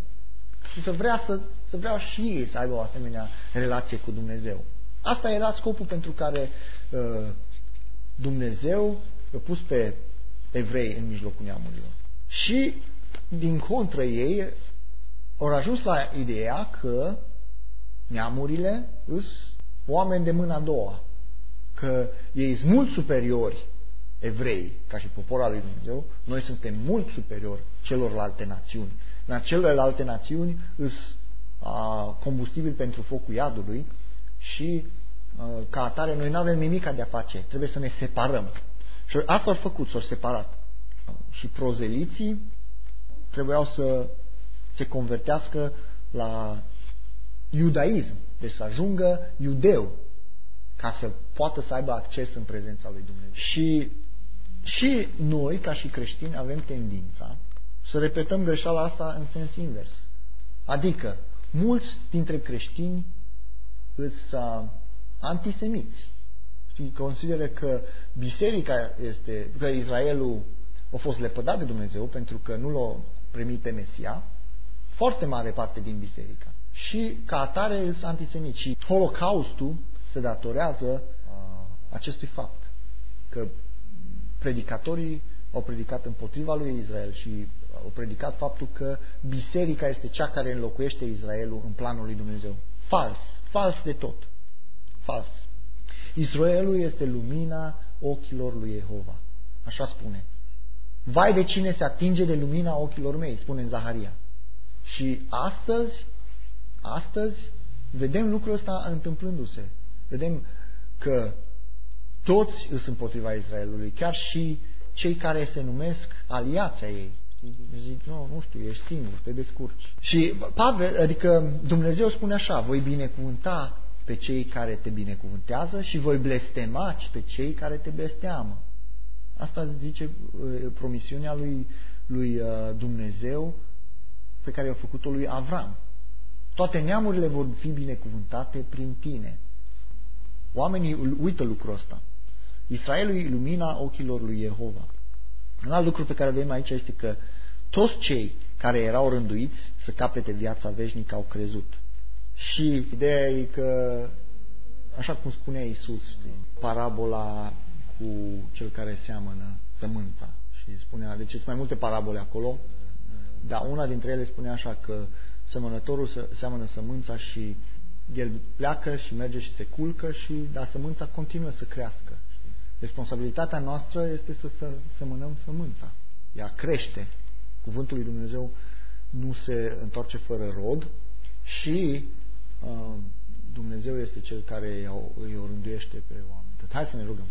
și să vrea, să, să vrea și ei să aibă o asemenea relație cu Dumnezeu. Asta era scopul pentru care uh, Dumnezeu a pus pe evrei în mijlocul neamurilor. Și, din contră ei, au ajuns la ideea că neamurile sunt oameni de mâna a doua, că ei sunt mult superiori evrei, ca și poporul lui Dumnezeu, noi suntem mult superiori celorlalte națiuni. În celelalte națiuni îs combustibil pentru focul iadului și a, ca atare noi nu avem nimic de a face, trebuie să ne separăm. Și asta au făcut, s-au separat. Și prozeliții trebuiau să se convertească la iudaism, deci să ajungă iudeu, ca să poată să aibă acces în prezența lui Dumnezeu. Și, și noi, ca și creștini, avem tendința să repetăm greșeala asta în sens invers. Adică, mulți dintre creștini îți antisemiți. Știi, consideră că biserica este, că Israelul a fost lepădat de Dumnezeu pentru că nu l-a primit pe Mesia, foarte mare parte din biserică. Și ca atare sunt antisemiți. Și Holocaustul se datorează uh, acestui fapt. Că predicatorii au predicat împotriva lui Israel și au predicat faptul că biserica este cea care înlocuiește Israelul în planul lui Dumnezeu. Fals. Fals de tot. Fals. Israelul este lumina ochilor lui Jehova. Așa spune. Vai de cine se atinge de lumina ochilor mei, spune în Zaharia. Și astăzi, astăzi, vedem lucrul ăsta întâmplându-se. Vedem că toți sunt împotriva Israelului, chiar și cei care se numesc aliația ei. Zic, nu, nu știu, ești singur, te descurci. Și Pavel, adică Dumnezeu spune așa, voi binecuvânta pe cei care te binecuvântează și voi blestema pe cei care te blesteamă. Asta zice uh, promisiunea lui, lui uh, Dumnezeu pe care i-a făcut-o lui Avram. Toate neamurile vor fi binecuvântate prin tine. Oamenii uită lucrul ăsta. Israelul e lumina ochilor lui Jehova. Un alt lucru pe care avem aici este că toți cei care erau rânduiți să capete viața veșnică au crezut. Și ideea e că, așa cum spunea Isus, parabola cu cel care seamănă sămânța. Și spunea, deci sunt mai multe parabole acolo, dar una dintre ele spune așa că semănătorul seamănă sămânța și el pleacă și merge și se culcă și dar sămânța continuă să crească. Responsabilitatea noastră este să, să semănăm sămânța. Ea crește. Cuvântul lui Dumnezeu nu se întoarce fără rod și uh, Dumnezeu este Cel care îi orânduiește pe oameni. Hai să ne rugăm.